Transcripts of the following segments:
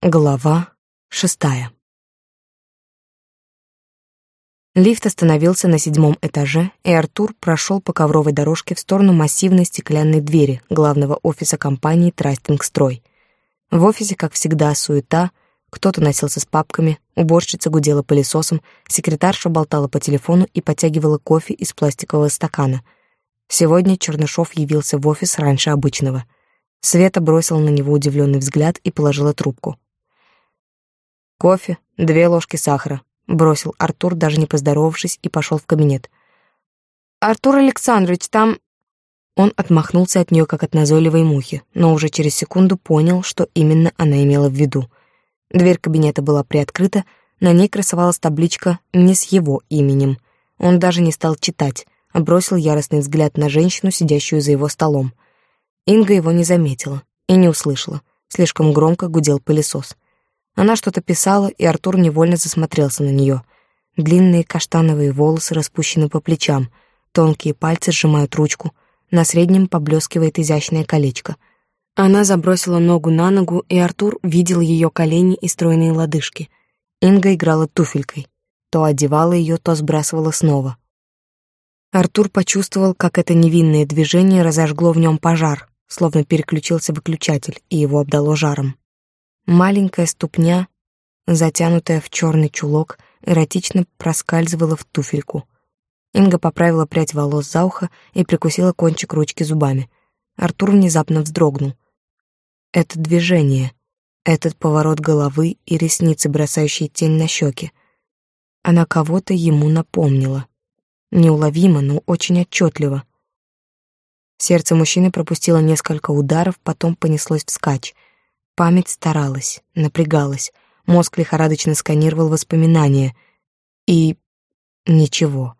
Глава шестая. Лифт остановился на седьмом этаже, и Артур прошел по ковровой дорожке в сторону массивной стеклянной двери главного офиса компании «Трастингстрой». В офисе, как всегда, суета, кто-то носился с папками, уборщица гудела пылесосом, секретарша болтала по телефону и подтягивала кофе из пластикового стакана. Сегодня Чернышов явился в офис раньше обычного. Света бросила на него удивленный взгляд и положила трубку. «Кофе, две ложки сахара», — бросил Артур, даже не поздоровавшись, и пошел в кабинет. «Артур Александрович, там...» Он отмахнулся от нее, как от назойливой мухи, но уже через секунду понял, что именно она имела в виду. Дверь кабинета была приоткрыта, на ней красовалась табличка не с его именем. Он даже не стал читать, а бросил яростный взгляд на женщину, сидящую за его столом. Инга его не заметила и не услышала. Слишком громко гудел пылесос. Она что-то писала, и Артур невольно засмотрелся на нее. Длинные каштановые волосы распущены по плечам, тонкие пальцы сжимают ручку, на среднем поблескивает изящное колечко. Она забросила ногу на ногу, и Артур видел ее колени и стройные лодыжки. Инга играла туфелькой. То одевала ее, то сбрасывала снова. Артур почувствовал, как это невинное движение разожгло в нем пожар, словно переключился выключатель, и его обдало жаром. Маленькая ступня, затянутая в черный чулок, эротично проскальзывала в туфельку. Инга поправила прядь волос за ухо и прикусила кончик ручки зубами. Артур внезапно вздрогнул. Это движение, этот поворот головы и ресницы, бросающие тень на щеки. Она кого-то ему напомнила. Неуловимо, но очень отчетливо. Сердце мужчины пропустило несколько ударов, потом понеслось вскачь — Память старалась, напрягалась, мозг лихорадочно сканировал воспоминания. И... ничего.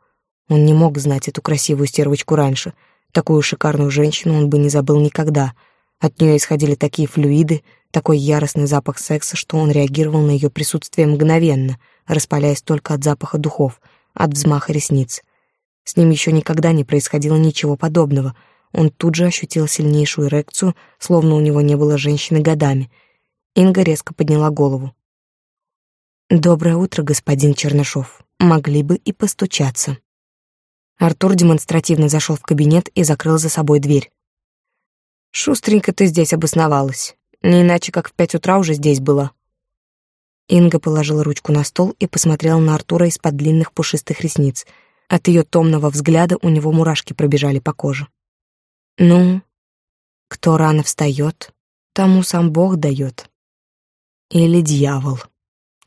Он не мог знать эту красивую стервочку раньше. Такую шикарную женщину он бы не забыл никогда. От нее исходили такие флюиды, такой яростный запах секса, что он реагировал на ее присутствие мгновенно, распаляясь только от запаха духов, от взмаха ресниц. С ним еще никогда не происходило ничего подобного — он тут же ощутил сильнейшую эрекцию, словно у него не было женщины годами. Инга резко подняла голову. «Доброе утро, господин Чернышов. Могли бы и постучаться». Артур демонстративно зашел в кабинет и закрыл за собой дверь. «Шустренько ты здесь обосновалась. Не иначе, как в пять утра уже здесь была». Инга положила ручку на стол и посмотрела на Артура из-под длинных пушистых ресниц. От ее томного взгляда у него мурашки пробежали по коже. Ну, кто рано встает, тому сам Бог дает. Или дьявол.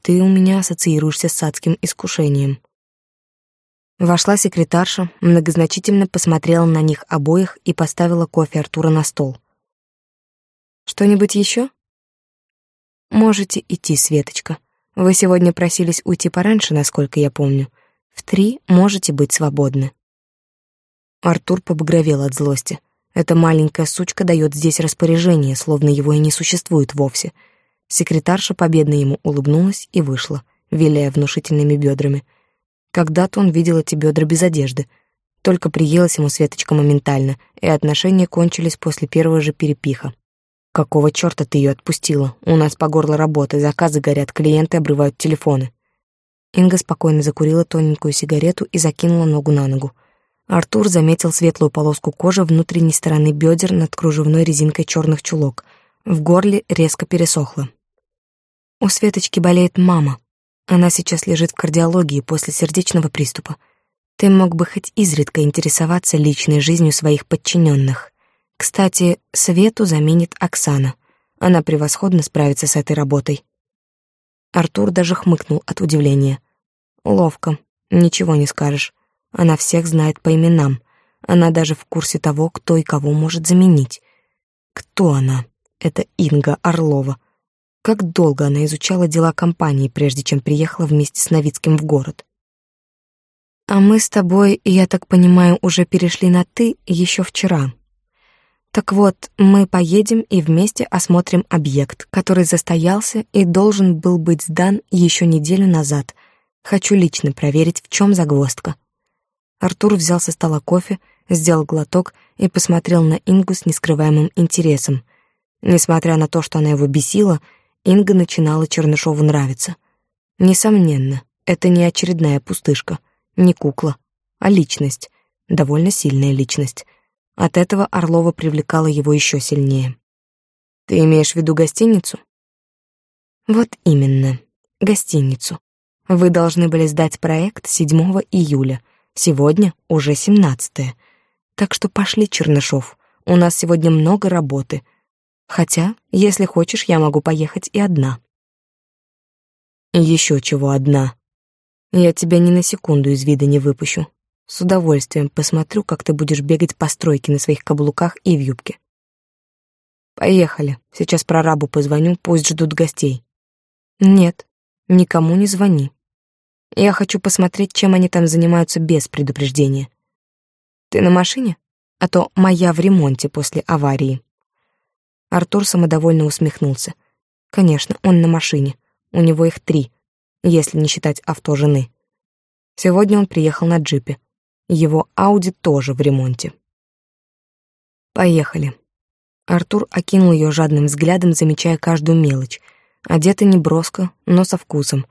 Ты у меня ассоциируешься с адским искушением. Вошла секретарша, многозначительно посмотрела на них обоих и поставила кофе Артура на стол. Что-нибудь еще? Можете идти, Светочка. Вы сегодня просились уйти пораньше, насколько я помню. В три можете быть свободны. Артур побагровел от злости. Эта маленькая сучка дает здесь распоряжение, словно его и не существует вовсе. Секретарша победно ему улыбнулась и вышла, виляя внушительными бедрами. Когда-то он видел эти бедра без одежды. Только приелась ему Светочка моментально, и отношения кончились после первого же перепиха. «Какого черта ты ее отпустила? У нас по горло работы, заказы горят, клиенты обрывают телефоны». Инга спокойно закурила тоненькую сигарету и закинула ногу на ногу. Артур заметил светлую полоску кожи внутренней стороны бедер над кружевной резинкой черных чулок. В горле резко пересохло. У Светочки болеет мама. Она сейчас лежит в кардиологии после сердечного приступа. Ты мог бы хоть изредка интересоваться личной жизнью своих подчиненных. Кстати, Свету заменит Оксана. Она превосходно справится с этой работой. Артур даже хмыкнул от удивления. Ловко, ничего не скажешь. Она всех знает по именам. Она даже в курсе того, кто и кого может заменить. Кто она? Это Инга Орлова. Как долго она изучала дела компании, прежде чем приехала вместе с Новицким в город? А мы с тобой, я так понимаю, уже перешли на «ты» еще вчера. Так вот, мы поедем и вместе осмотрим объект, который застоялся и должен был быть сдан еще неделю назад. Хочу лично проверить, в чем загвоздка. Артур взял со стола кофе, сделал глоток и посмотрел на Ингу с нескрываемым интересом. Несмотря на то, что она его бесила, Инга начинала Чернышову нравиться. Несомненно, это не очередная пустышка, не кукла, а личность, довольно сильная личность. От этого Орлова привлекала его еще сильнее. «Ты имеешь в виду гостиницу?» «Вот именно, гостиницу. Вы должны были сдать проект 7 июля. Сегодня уже 17 Так что пошли, Чернышов. У нас сегодня много работы. Хотя, если хочешь, я могу поехать и одна. Еще чего одна. Я тебя ни на секунду из вида не выпущу. С удовольствием посмотрю, как ты будешь бегать по стройке на своих каблуках и в юбке. Поехали. Сейчас прорабу позвоню, пусть ждут гостей. Нет, никому не звони. Я хочу посмотреть, чем они там занимаются без предупреждения. Ты на машине? А то моя в ремонте после аварии. Артур самодовольно усмехнулся. Конечно, он на машине. У него их три, если не считать авто жены. Сегодня он приехал на джипе. Его Ауди тоже в ремонте. Поехали. Артур окинул ее жадным взглядом, замечая каждую мелочь. Одета неброско, но со вкусом —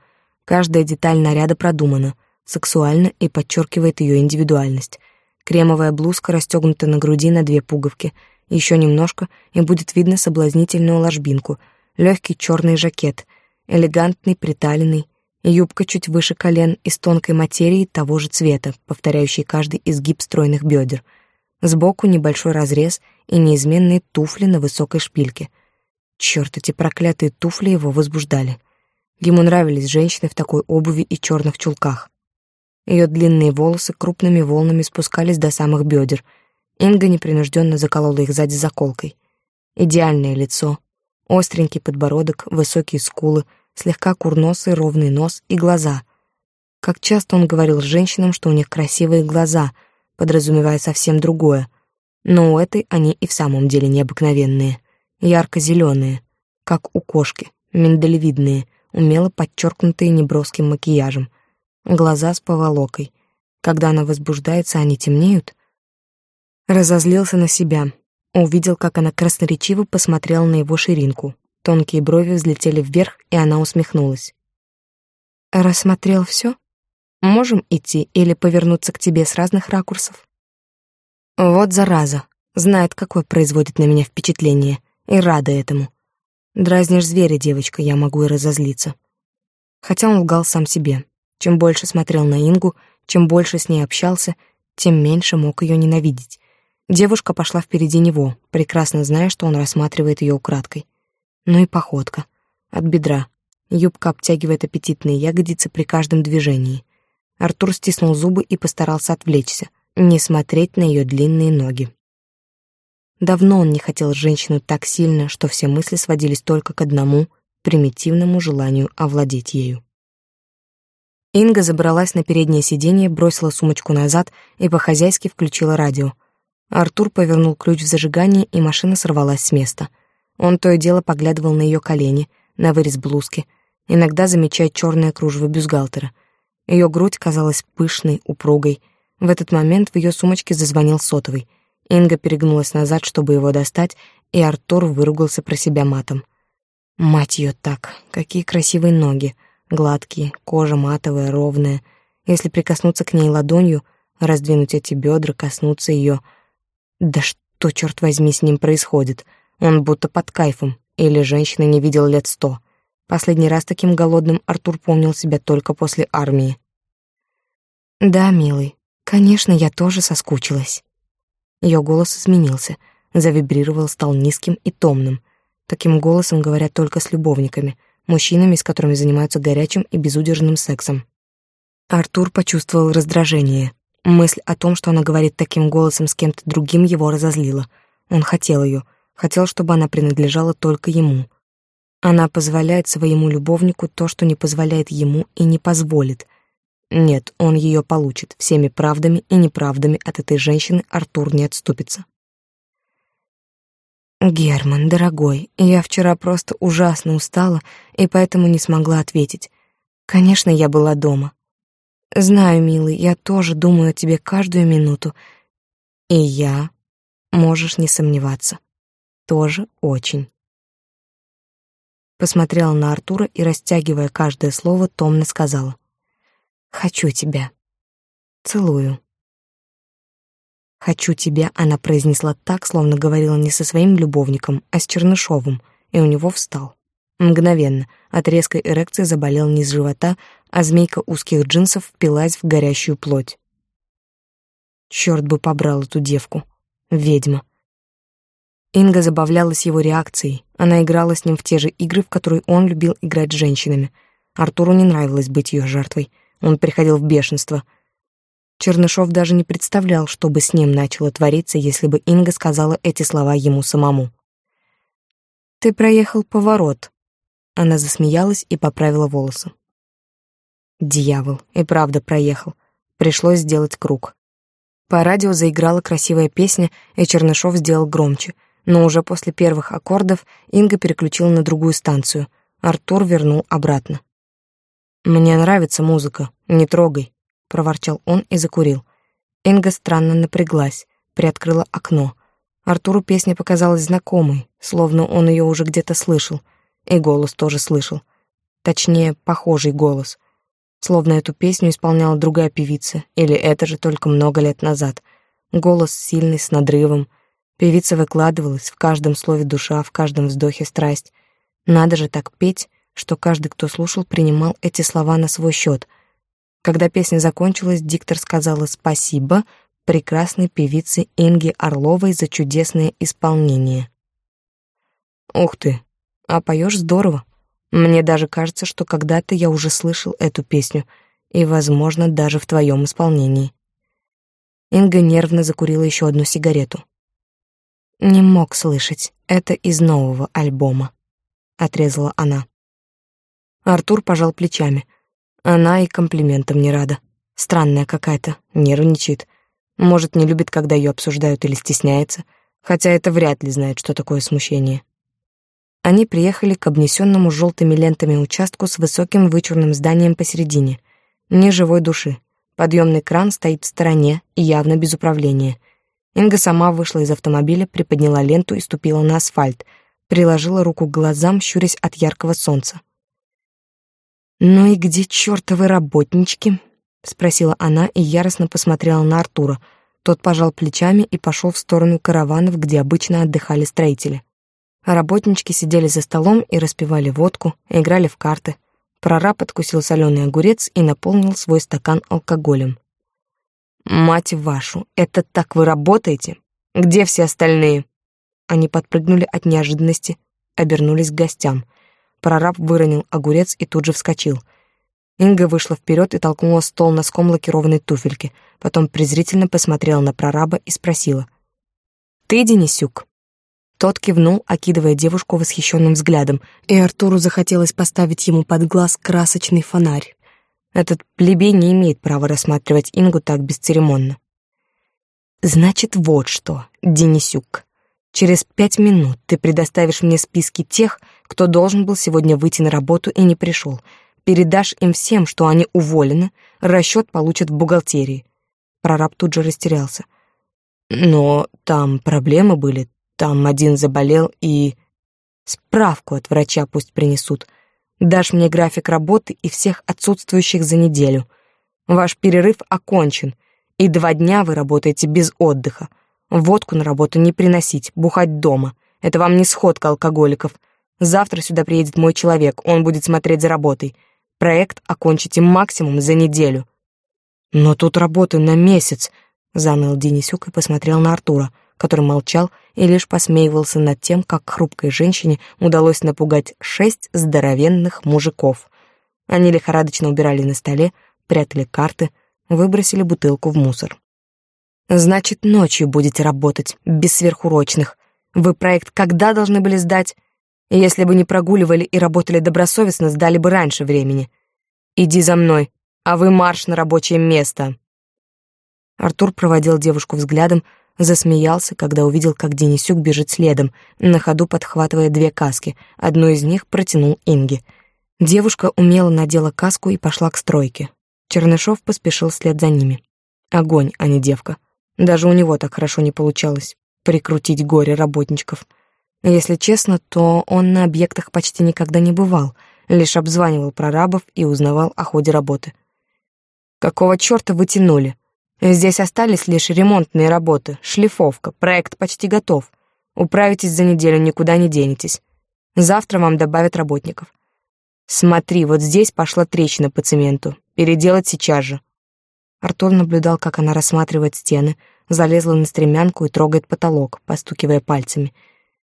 Каждая деталь наряда продумана, сексуально и подчеркивает ее индивидуальность. Кремовая блузка расстегнута на груди на две пуговки. Еще немножко, и будет видно соблазнительную ложбинку. Легкий черный жакет, элегантный, приталенный, юбка чуть выше колен из тонкой материи того же цвета, повторяющий каждый изгиб стройных бедер. Сбоку небольшой разрез и неизменные туфли на высокой шпильке. Черт, эти проклятые туфли его возбуждали. Ему нравились женщины в такой обуви и черных чулках. Ее длинные волосы крупными волнами спускались до самых бедер. Инга непринужденно заколола их сзади заколкой. Идеальное лицо, остренький подбородок, высокие скулы, слегка курносый ровный нос и глаза. Как часто он говорил женщинам, что у них красивые глаза, подразумевая совсем другое. Но у этой они и в самом деле необыкновенные, ярко-зеленые, как у кошки, миндалевидные — умело подчеркнутые неброским макияжем, глаза с поволокой. Когда она возбуждается, они темнеют. Разозлился на себя, увидел, как она красноречиво посмотрела на его ширинку. Тонкие брови взлетели вверх, и она усмехнулась. «Рассмотрел все? Можем идти или повернуться к тебе с разных ракурсов?» «Вот зараза, знает, какое производит на меня впечатление, и рада этому. Дразнишь зверя, девочка, я могу и разозлиться. Хотя он лгал сам себе. Чем больше смотрел на Ингу, чем больше с ней общался, тем меньше мог ее ненавидеть. Девушка пошла впереди него, прекрасно зная, что он рассматривает ее украдкой. Ну и походка. От бедра. Юбка обтягивает аппетитные ягодицы при каждом движении. Артур стиснул зубы и постарался отвлечься, не смотреть на ее длинные ноги. Давно он не хотел женщину так сильно, что все мысли сводились только к одному примитивному желанию овладеть ею. Инга забралась на переднее сиденье, бросила сумочку назад и по-хозяйски включила радио. Артур повернул ключ в зажигании, и машина сорвалась с места. Он то и дело поглядывал на ее колени, на вырез блузки, иногда замечая черное кружево бюстгальтера. Ее грудь казалась пышной, упругой. В этот момент в ее сумочке зазвонил сотовый — Инга перегнулась назад, чтобы его достать, и Артур выругался про себя матом. Мать ее так, какие красивые ноги, гладкие, кожа матовая, ровная. Если прикоснуться к ней ладонью, раздвинуть эти бедра, коснуться ее... Да что, черт возьми, с ним происходит? Он будто под кайфом, или женщины не видел лет сто. Последний раз таким голодным Артур помнил себя только после армии. «Да, милый, конечно, я тоже соскучилась». Ее голос изменился, завибрировал, стал низким и томным. Таким голосом говорят только с любовниками, мужчинами, с которыми занимаются горячим и безудержным сексом. Артур почувствовал раздражение. Мысль о том, что она говорит таким голосом с кем-то другим, его разозлила. Он хотел ее, хотел, чтобы она принадлежала только ему. Она позволяет своему любовнику то, что не позволяет ему и не позволит. Нет, он ее получит. Всеми правдами и неправдами от этой женщины Артур не отступится. Герман, дорогой, я вчера просто ужасно устала и поэтому не смогла ответить. Конечно, я была дома. Знаю, милый, я тоже думаю о тебе каждую минуту. И я, можешь не сомневаться, тоже очень. посмотрела на Артура и, растягивая каждое слово, томно сказала. «Хочу тебя. Целую». «Хочу тебя» она произнесла так, словно говорила не со своим любовником, а с Чернышовым, и у него встал. Мгновенно от резкой эрекции заболел низ живота, а змейка узких джинсов впилась в горящую плоть. Черт бы побрал эту девку. Ведьма. Инга забавлялась его реакцией. Она играла с ним в те же игры, в которые он любил играть с женщинами. Артуру не нравилось быть ее жертвой. Он приходил в бешенство. Чернышов даже не представлял, что бы с ним начало твориться, если бы Инга сказала эти слова ему самому. «Ты проехал поворот». Она засмеялась и поправила волосы. Дьявол, и правда проехал. Пришлось сделать круг. По радио заиграла красивая песня, и Чернышов сделал громче — но уже после первых аккордов Инга переключила на другую станцию. Артур вернул обратно. «Мне нравится музыка, не трогай», — проворчал он и закурил. Инга странно напряглась, приоткрыла окно. Артуру песня показалась знакомой, словно он ее уже где-то слышал, и голос тоже слышал. Точнее, похожий голос. Словно эту песню исполняла другая певица, или это же только много лет назад. Голос сильный, с надрывом — Певица выкладывалась, в каждом слове душа, в каждом вздохе страсть. Надо же так петь, что каждый, кто слушал, принимал эти слова на свой счет. Когда песня закончилась, диктор сказала спасибо прекрасной певице Инге Орловой за чудесное исполнение. «Ух ты, а поешь здорово. Мне даже кажется, что когда-то я уже слышал эту песню, и, возможно, даже в твоем исполнении». Инга нервно закурила еще одну сигарету. Не мог слышать. Это из нового альбома, отрезала она. Артур пожал плечами. Она и комплиментам не рада. Странная какая-то, нервничает. Может, не любит, когда ее обсуждают или стесняется, хотя это вряд ли знает, что такое смущение. Они приехали к обнесенному желтыми лентами участку с высоким вычурным зданием посередине. Ни живой души. Подъемный кран стоит в стороне и явно без управления — Инга сама вышла из автомобиля, приподняла ленту и ступила на асфальт, приложила руку к глазам, щурясь от яркого солнца. «Ну и где чертовы работнички?» — спросила она и яростно посмотрела на Артура. Тот пожал плечами и пошел в сторону караванов, где обычно отдыхали строители. Работнички сидели за столом и распивали водку, играли в карты. Прораб откусил соленый огурец и наполнил свой стакан алкоголем. «Мать вашу, это так вы работаете? Где все остальные?» Они подпрыгнули от неожиданности, обернулись к гостям. Прораб выронил огурец и тут же вскочил. Инга вышла вперед и толкнула стол носком лакированной туфельки, потом презрительно посмотрела на прораба и спросила. «Ты Денисюк?» Тот кивнул, окидывая девушку восхищенным взглядом, и Артуру захотелось поставить ему под глаз красочный фонарь. Этот плебей не имеет права рассматривать Ингу так бесцеремонно. Значит, вот что, Денисюк. Через пять минут ты предоставишь мне списки тех, кто должен был сегодня выйти на работу и не пришел. Передашь им всем, что они уволены, расчет получат в бухгалтерии. Прораб тут же растерялся. Но там проблемы были, там один заболел и... Справку от врача пусть принесут — Дашь мне график работы и всех отсутствующих за неделю. Ваш перерыв окончен, и два дня вы работаете без отдыха. Водку на работу не приносить, бухать дома. Это вам не сходка алкоголиков. Завтра сюда приедет мой человек, он будет смотреть за работой. Проект окончите максимум за неделю. Но тут работы на месяц, заныл Денисюк и посмотрел на Артура который молчал и лишь посмеивался над тем, как хрупкой женщине удалось напугать шесть здоровенных мужиков. Они лихорадочно убирали на столе, прятали карты, выбросили бутылку в мусор. «Значит, ночью будете работать, без сверхурочных. Вы проект когда должны были сдать? Если бы не прогуливали и работали добросовестно, сдали бы раньше времени. Иди за мной, а вы марш на рабочее место». Артур проводил девушку взглядом, Засмеялся, когда увидел, как Денисюк бежит следом, на ходу подхватывая две каски. Одну из них протянул Инге. Девушка умело надела каску и пошла к стройке. Чернышов поспешил вслед за ними. Огонь, а не девка. Даже у него так хорошо не получалось прикрутить горе работничков. Если честно, то он на объектах почти никогда не бывал, лишь обзванивал прорабов и узнавал о ходе работы. Какого чёрта вы тянули? Здесь остались лишь ремонтные работы, шлифовка, проект почти готов. Управитесь за неделю, никуда не денетесь. Завтра вам добавят работников. Смотри, вот здесь пошла трещина по цементу. Переделать сейчас же. Артур наблюдал, как она рассматривает стены, залезла на стремянку и трогает потолок, постукивая пальцами.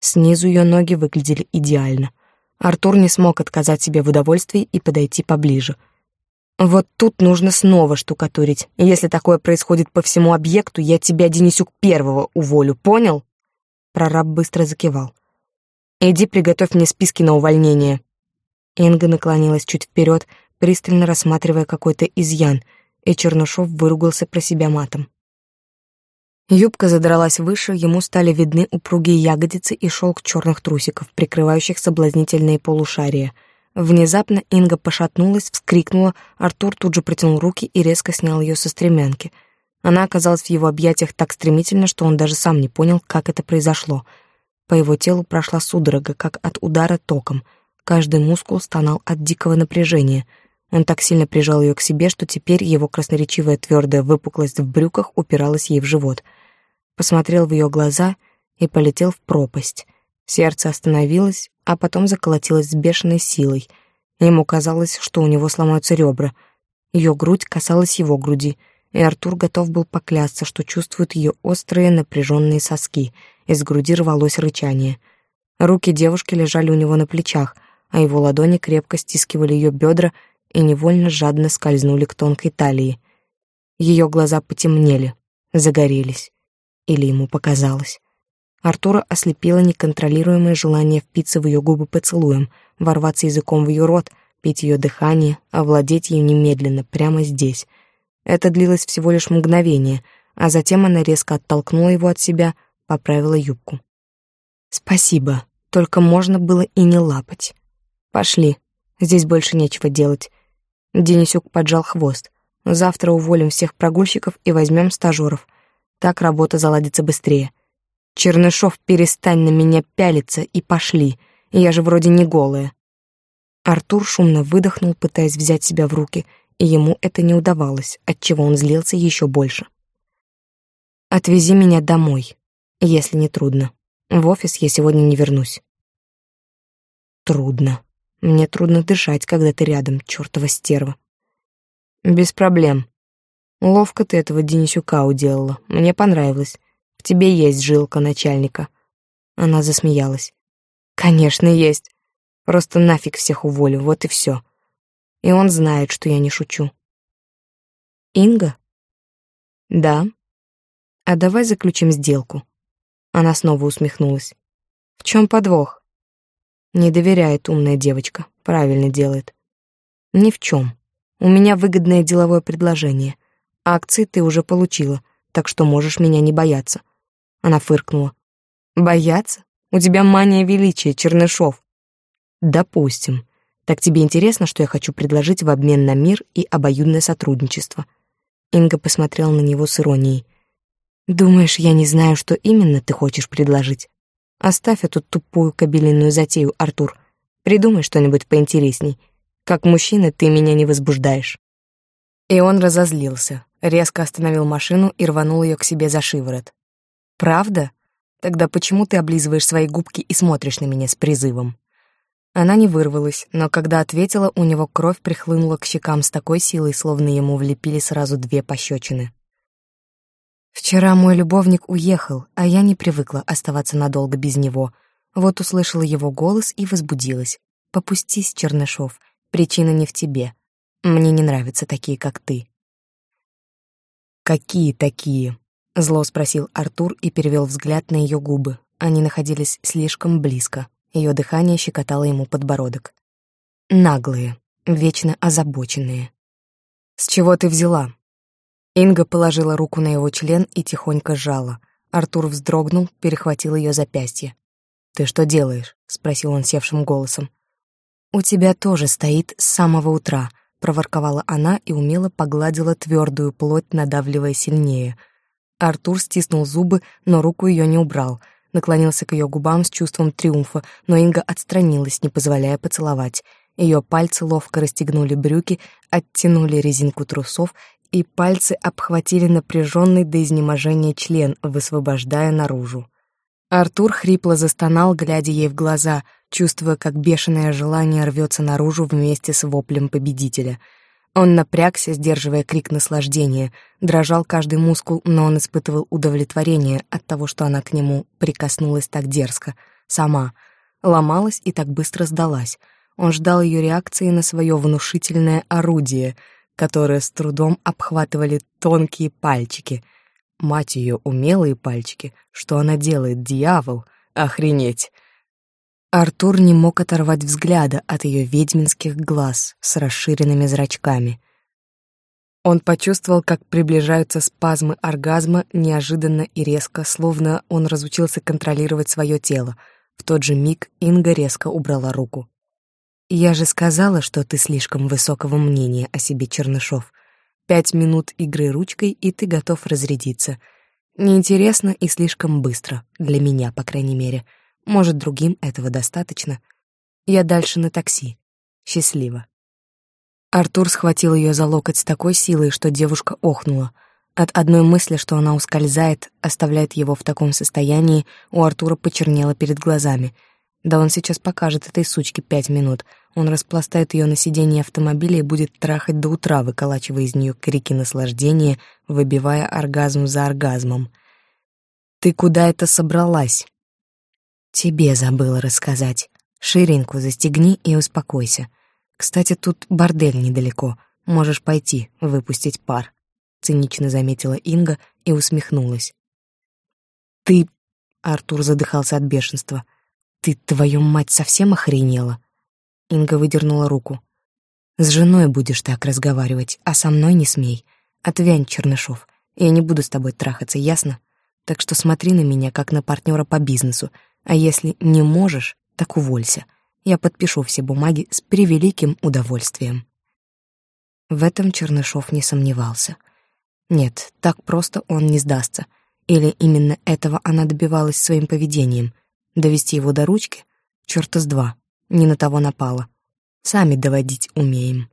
Снизу ее ноги выглядели идеально. Артур не смог отказать себе в удовольствии и подойти поближе. Вот тут нужно снова штукатурить. Если такое происходит по всему объекту, я тебя, Денисюк, первого уволю, понял? Прораб быстро закивал. Иди приготовь мне списки на увольнение. Инга наклонилась чуть вперед, пристально рассматривая какой-то изъян, и Чернышов выругался про себя матом. Юбка задралась выше, ему стали видны упругие ягодицы и шелк черных трусиков, прикрывающих соблазнительные полушария. Внезапно Инга пошатнулась, вскрикнула, Артур тут же протянул руки и резко снял ее со стремянки. Она оказалась в его объятиях так стремительно, что он даже сам не понял, как это произошло. По его телу прошла судорога, как от удара током — Каждый мускул стонал от дикого напряжения. Он так сильно прижал ее к себе, что теперь его красноречивая твердая выпуклость в брюках упиралась ей в живот. Посмотрел в ее глаза и полетел в пропасть. Сердце остановилось, а потом заколотилось с бешеной силой. Ему казалось, что у него сломаются ребра. Ее грудь касалась его груди, и Артур готов был поклясться, что чувствует ее острые напряженные соски. Из груди рвалось рычание. Руки девушки лежали у него на плечах — а его ладони крепко стискивали ее бедра и невольно жадно скользнули к тонкой талии. Ее глаза потемнели, загорелись. Или ему показалось. Артура ослепило неконтролируемое желание впиться в ее губы поцелуем, ворваться языком в ее рот, пить ее дыхание, овладеть ее немедленно, прямо здесь. Это длилось всего лишь мгновение, а затем она резко оттолкнула его от себя, поправила юбку. «Спасибо, только можно было и не лапать». Пошли. Здесь больше нечего делать. Денисюк поджал хвост. Завтра уволим всех прогульщиков и возьмем стажеров. Так работа заладится быстрее. Чернышов, перестань на меня пялиться и пошли. Я же вроде не голая. Артур шумно выдохнул, пытаясь взять себя в руки, и ему это не удавалось, отчего он злился еще больше. Отвези меня домой, если не трудно. В офис я сегодня не вернусь. Трудно. Мне трудно дышать, когда ты рядом, чертова стерва. Без проблем. Ловко ты этого Денисюка уделала. Мне понравилось. В тебе есть жилка начальника. Она засмеялась. Конечно, есть. Просто нафиг всех уволю, вот и все. И он знает, что я не шучу. Инга? Да. А давай заключим сделку. Она снова усмехнулась. В чем подвох? Не доверяет умная девочка, правильно делает. Ни в чем. У меня выгодное деловое предложение. Акции ты уже получила, так что можешь меня не бояться. Она фыркнула. Бояться? У тебя мания величия, Чернышов. Допустим. Так тебе интересно, что я хочу предложить в обмен на мир и обоюдное сотрудничество? Инга посмотрела на него с иронией. Думаешь, я не знаю, что именно ты хочешь предложить? Оставь эту тупую кабелиную затею, Артур. Придумай что-нибудь поинтересней. Как мужчина ты меня не возбуждаешь». И он разозлился, резко остановил машину и рванул ее к себе за шиворот. «Правда? Тогда почему ты облизываешь свои губки и смотришь на меня с призывом?» Она не вырвалась, но когда ответила, у него кровь прихлынула к щекам с такой силой, словно ему влепили сразу две пощечины. Вчера мой любовник уехал, а я не привыкла оставаться надолго без него. Вот услышала его голос и возбудилась. «Попустись, Чернышов, причина не в тебе. Мне не нравятся такие, как ты». «Какие такие?» — зло спросил Артур и перевел взгляд на ее губы. Они находились слишком близко. Ее дыхание щекотало ему подбородок. «Наглые, вечно озабоченные». «С чего ты взяла?» Инга положила руку на его член и тихонько сжала. Артур вздрогнул, перехватил ее запястье. «Ты что делаешь?» — спросил он севшим голосом. «У тебя тоже стоит с самого утра», — проворковала она и умело погладила твердую плоть, надавливая сильнее. Артур стиснул зубы, но руку ее не убрал. наклонился к ее губам с чувством триумфа, но Инга отстранилась, не позволяя поцеловать. Ее пальцы ловко расстегнули брюки, оттянули резинку трусов, и пальцы обхватили напряженный до изнеможения член, высвобождая наружу. Артур хрипло застонал, глядя ей в глаза, чувствуя, как бешеное желание рвется наружу вместе с воплем победителя — он напрягся, сдерживая крик наслаждения, дрожал каждый мускул, но он испытывал удовлетворение от того, что она к нему прикоснулась так дерзко, сама, ломалась и так быстро сдалась. Он ждал ее реакции на свое внушительное орудие, которое с трудом обхватывали тонкие пальчики. Мать ее умелые пальчики. Что она делает, дьявол? Охренеть! Артур не мог оторвать взгляда от ее ведьминских глаз с расширенными зрачками. Он почувствовал, как приближаются спазмы оргазма неожиданно и резко, словно он разучился контролировать свое тело. В тот же миг Инга резко убрала руку. «Я же сказала, что ты слишком высокого мнения о себе, Чернышов. Пять минут игры ручкой, и ты готов разрядиться. Неинтересно и слишком быстро, для меня, по крайней мере». Может, другим этого достаточно. Я дальше на такси. Счастливо. Артур схватил ее за локоть с такой силой, что девушка охнула. От одной мысли, что она ускользает, оставляет его в таком состоянии, у Артура почернело перед глазами. Да он сейчас покажет этой сучке пять минут. Он распластает ее на сиденье автомобиля и будет трахать до утра, выколачивая из нее крики наслаждения, выбивая оргазм за оргазмом. «Ты куда это собралась?» Тебе забыла рассказать. Ширинку застегни и успокойся. Кстати, тут бордель недалеко. Можешь пойти, выпустить пар. Цинично заметила Инга и усмехнулась. Ты... Артур задыхался от бешенства. Ты, твою мать, совсем охренела? Инга выдернула руку. С женой будешь так разговаривать, а со мной не смей. Отвянь, Чернышов. Я не буду с тобой трахаться, ясно? Так что смотри на меня, как на партнера по бизнесу, а если не можешь, так уволься. Я подпишу все бумаги с превеликим удовольствием. В этом Чернышов не сомневался. Нет, так просто он не сдастся. Или именно этого она добивалась своим поведением. Довести его до ручки? Чёрта с два. Не на того напала. Сами доводить умеем.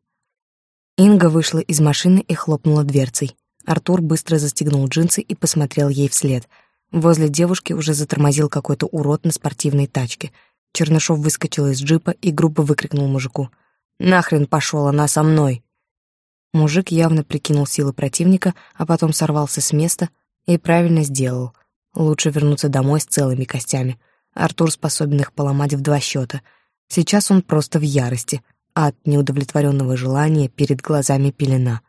Инга вышла из машины и хлопнула дверцей. Артур быстро застегнул джинсы и посмотрел ей вслед — Возле девушки уже затормозил какой-то урод на спортивной тачке. Чернышов выскочил из джипа и грубо выкрикнул мужику. «Нахрен пошел она со мной!» Мужик явно прикинул силы противника, а потом сорвался с места и правильно сделал. Лучше вернуться домой с целыми костями. Артур способен их поломать в два счета. Сейчас он просто в ярости, а от неудовлетворенного желания перед глазами пелена.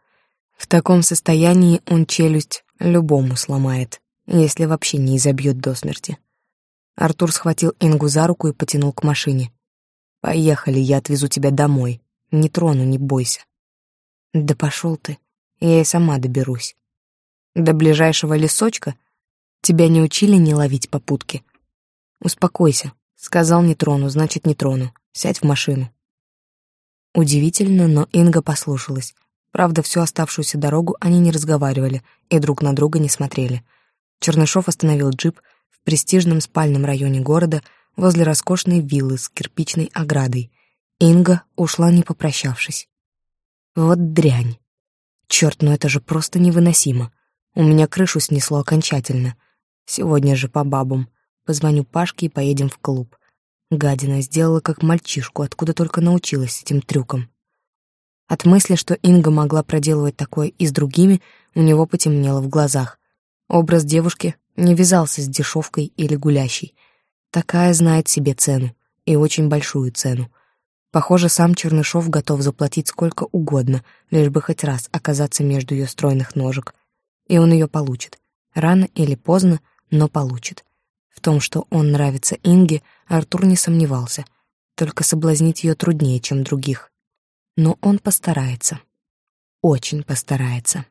В таком состоянии он челюсть любому сломает если вообще не изобьет до смерти. Артур схватил Ингу за руку и потянул к машине. «Поехали, я отвезу тебя домой. Не трону, не бойся». «Да пошел ты, я и сама доберусь». «До ближайшего лесочка? Тебя не учили не ловить попутки?» «Успокойся. Сказал не трону, значит не трону. Сядь в машину». Удивительно, но Инга послушалась. Правда, всю оставшуюся дорогу они не разговаривали и друг на друга не смотрели — Чернышов остановил джип в престижном спальном районе города возле роскошной виллы с кирпичной оградой. Инга ушла, не попрощавшись. Вот дрянь. Черт, ну это же просто невыносимо. У меня крышу снесло окончательно. Сегодня же по бабам. Позвоню Пашке и поедем в клуб. Гадина сделала как мальчишку, откуда только научилась этим трюкам. От мысли, что Инга могла проделывать такое и с другими, у него потемнело в глазах. Образ девушки не вязался с дешевкой или гулящей. Такая знает себе цену, и очень большую цену. Похоже, сам Чернышов готов заплатить сколько угодно, лишь бы хоть раз оказаться между ее стройных ножек. И он ее получит. Рано или поздно, но получит. В том, что он нравится Инге, Артур не сомневался. Только соблазнить ее труднее, чем других. Но он постарается. Очень постарается.